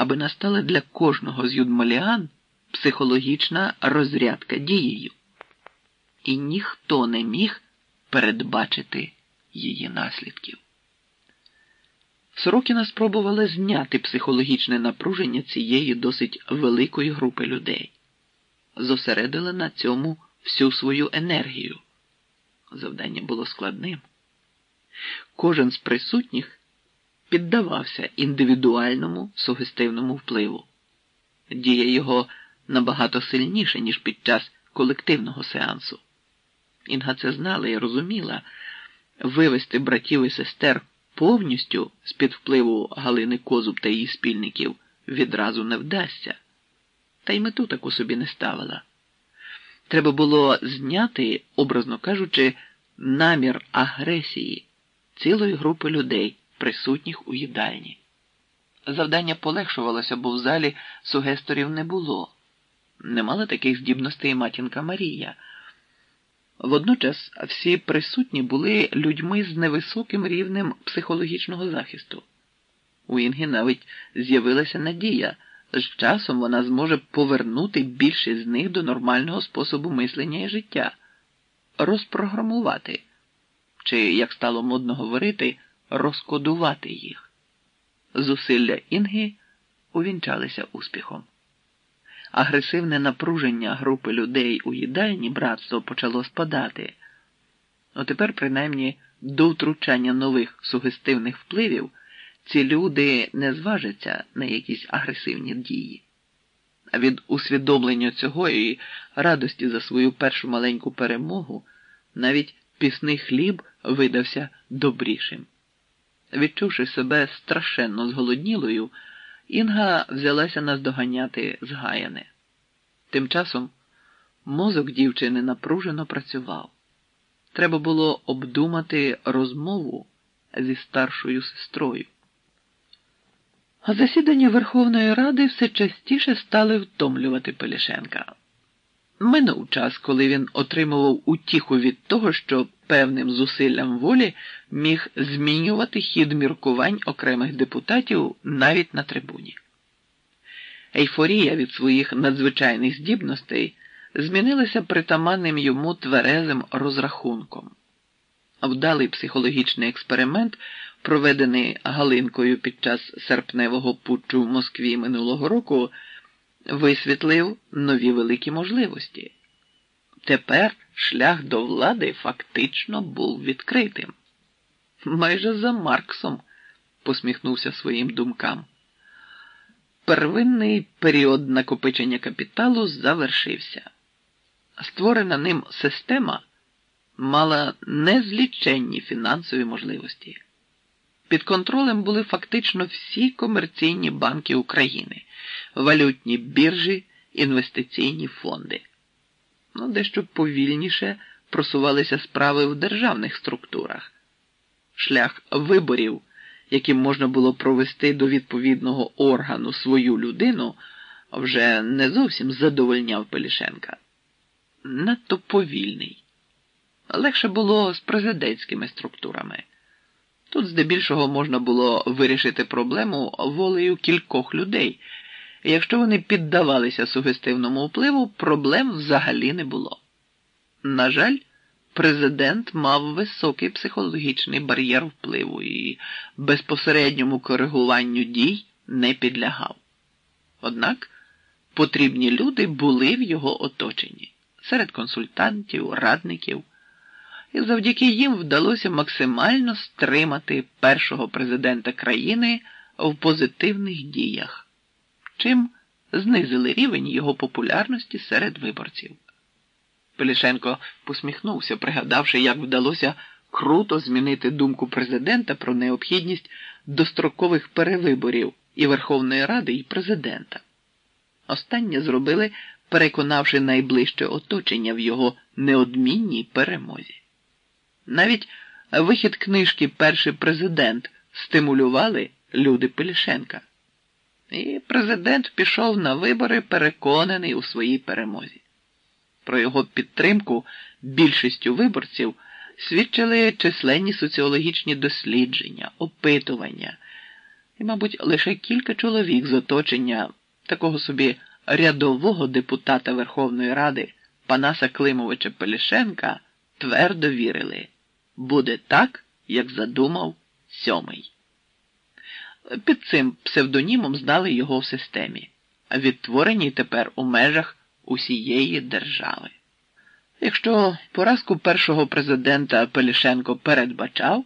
аби настала для кожного з юдмаліан психологічна розрядка дією. І ніхто не міг передбачити її наслідків. Сорокіна спробувала зняти психологічне напруження цієї досить великої групи людей, зосередила на цьому всю свою енергію. Завдання було складним. Кожен з присутніх піддавався індивідуальному сугестивному впливу. Дія його набагато сильніша, ніж під час колективного сеансу. Інга це знала і розуміла, вивести братів і сестер повністю з-під впливу Галини Козуб та її спільників відразу не вдасться, та й мету таку собі не ставила. Треба було зняти, образно кажучи, намір агресії цілої групи людей, присутніх у їдальні. Завдання полегшувалося, бо в залі сугесторів не було. Не мала таких здібностей матінка Марія. Водночас всі присутні були людьми з невисоким рівнем психологічного захисту. У Інги навіть з'явилася надія, з часом вона зможе повернути більшість з них до нормального способу мислення і життя, розпрограмувати, чи, як стало модно говорити, розкодувати їх. Зусилля Інги увінчалися успіхом. Агресивне напруження групи людей у їдальні братство почало спадати. Ну тепер, принаймні, до втручання нових сугестивних впливів ці люди не зважаться на якісь агресивні дії. А від усвідомлення цього і радості за свою першу маленьку перемогу навіть пісний хліб видався добрішим. Відчувши себе страшенно зголоднілою, Інга взялася наздоганяти згаяне. Тим часом мозок дівчини напружено працював. Треба було обдумати розмову зі старшою сестрою. Засідання Верховної Ради все частіше стали втомлювати Пелішенка. Минув час, коли він отримував утіху від того, що певним зусиллям волі міг змінювати хід міркувань окремих депутатів навіть на трибуні. Ейфорія від своїх надзвичайних здібностей змінилася притаманним йому тверезим розрахунком. Вдалий психологічний експеримент, проведений Галинкою під час серпневого путчу в Москві минулого року, висвітлив нові великі можливості. Тепер шлях до влади фактично був відкритим. Майже за Марксом, посміхнувся своїм думкам. Первинний період накопичення капіталу завершився. Створена ним система мала незліченні фінансові можливості. Під контролем були фактично всі комерційні банки України, валютні біржі, інвестиційні фонди. Ну, дещо повільніше просувалися справи в державних структурах. Шлях виборів, яким можна було провести до відповідного органу свою людину, вже не зовсім задовольняв Пелішенка. Надто повільний. Легше було з президентськими структурами. Тут здебільшого можна було вирішити проблему волею кількох людей. І якщо вони піддавалися сугестивному впливу, проблем взагалі не було. На жаль, президент мав високий психологічний бар'єр впливу і безпосередньому коригуванню дій не підлягав. Однак потрібні люди були в його оточенні серед консультантів, радників і завдяки їм вдалося максимально стримати першого президента країни в позитивних діях, чим знизили рівень його популярності серед виборців. Пелішенко посміхнувся, пригадавши, як вдалося круто змінити думку президента про необхідність дострокових перевиборів і Верховної Ради, і президента. Останнє зробили, переконавши найближче оточення в його неодмінній перемозі. Навіть вихід книжки Перший президент стимулювали люди Пелішенка. І президент пішов на вибори, переконаний у своїй перемозі. Про його підтримку більшістю виборців свідчили численні соціологічні дослідження, опитування, і, мабуть, лише кілька чоловік з оточення такого собі рядового депутата Верховної Ради Панаса Климовича Пелішенка твердо вірили буде так, як задумав сьомий. Під цим псевдонімом здали його в системі, відтвореній тепер у межах усієї держави. Якщо поразку першого президента Пелішенко передбачав,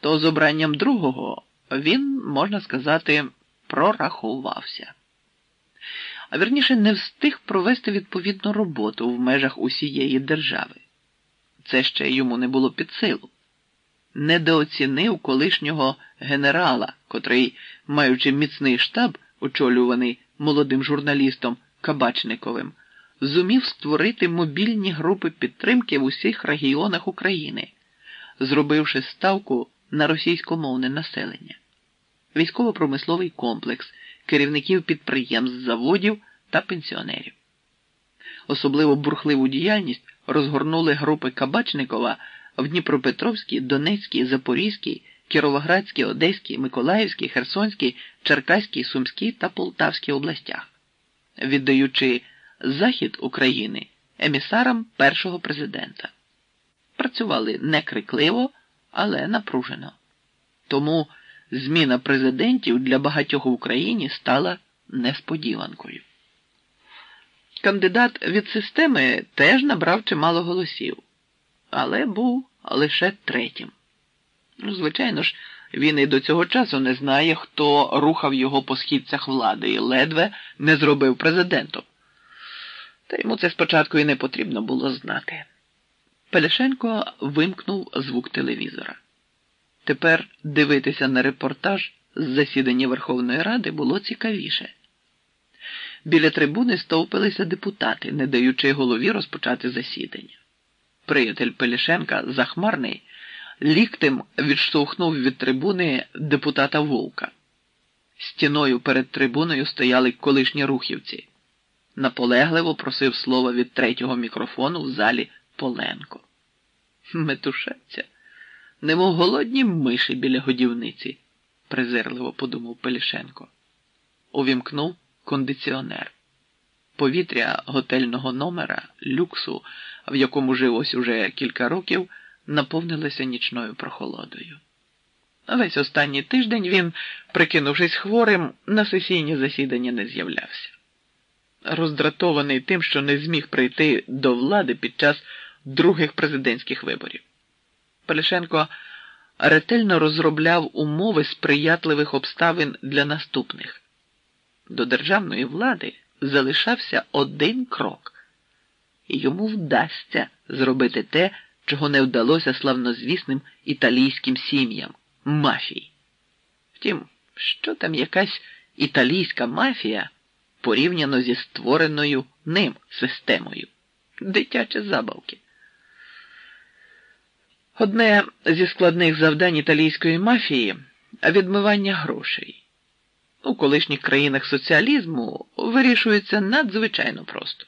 то з обранням другого він, можна сказати, прорахувався. А вірніше не встиг провести відповідну роботу в межах усієї держави. Це ще йому не було під силу. Недооцінив колишнього генерала, котрий, маючи міцний штаб, очолюваний молодим журналістом Кабачниковим, зумів створити мобільні групи підтримки в усіх регіонах України, зробивши ставку на російськомовне населення, військово-промисловий комплекс, керівників підприємств, заводів та пенсіонерів. Особливо бурхливу діяльність розгорнули групи Кабачникова в Дніпропетровській, Донецькій, Запорізькій, Кіровоградській, Одеській, Миколаївській, Херсонській, Черкаській, Сумській та Полтавській областях, віддаючи захід України емісарам першого президента. Працювали не крикливо, але напружено. Тому зміна президентів для багатьох в Україні стала несподіванкою. Кандидат від системи теж набрав чимало голосів, але був лише третім. Ну, звичайно ж, він і до цього часу не знає, хто рухав його по східцях влади і ледве не зробив президентом. Та йому це спочатку і не потрібно було знати. Пелешенко вимкнув звук телевізора. Тепер дивитися на репортаж з засідання Верховної Ради було цікавіше. Біля трибуни стовпилися депутати, не даючи голові розпочати засідання. Приятель Пелішенка, захмарний, ліктем відштовхнув від трибуни депутата Вовка. Стіною перед трибуною стояли колишні рухівці. Наполегливо просив слова від третього мікрофону в залі Поленко. Метушаться, немов голодні миші біля годівниці, презирливо подумав Пелішенко. Увімкнув кондиціонер. Повітря готельного номера, люксу, в якому жив ось уже кілька років, наповнилося нічною прохолодою. Весь останній тиждень він, прикинувшись хворим, на сесійні засідання не з'являвся. Роздратований тим, що не зміг прийти до влади під час других президентських виборів. Полішенко ретельно розробляв умови сприятливих обставин для наступних. До державної влади залишався один крок, і йому вдасться зробити те, чого не вдалося славнозвісним італійським сім'ям мафії. Втім, що там якась італійська мафія порівняно зі створеною ним системою, дитячі забавки. Одне зі складних завдань італійської мафії відмивання грошей. У колишніх країнах соціалізму вирішується надзвичайно просто.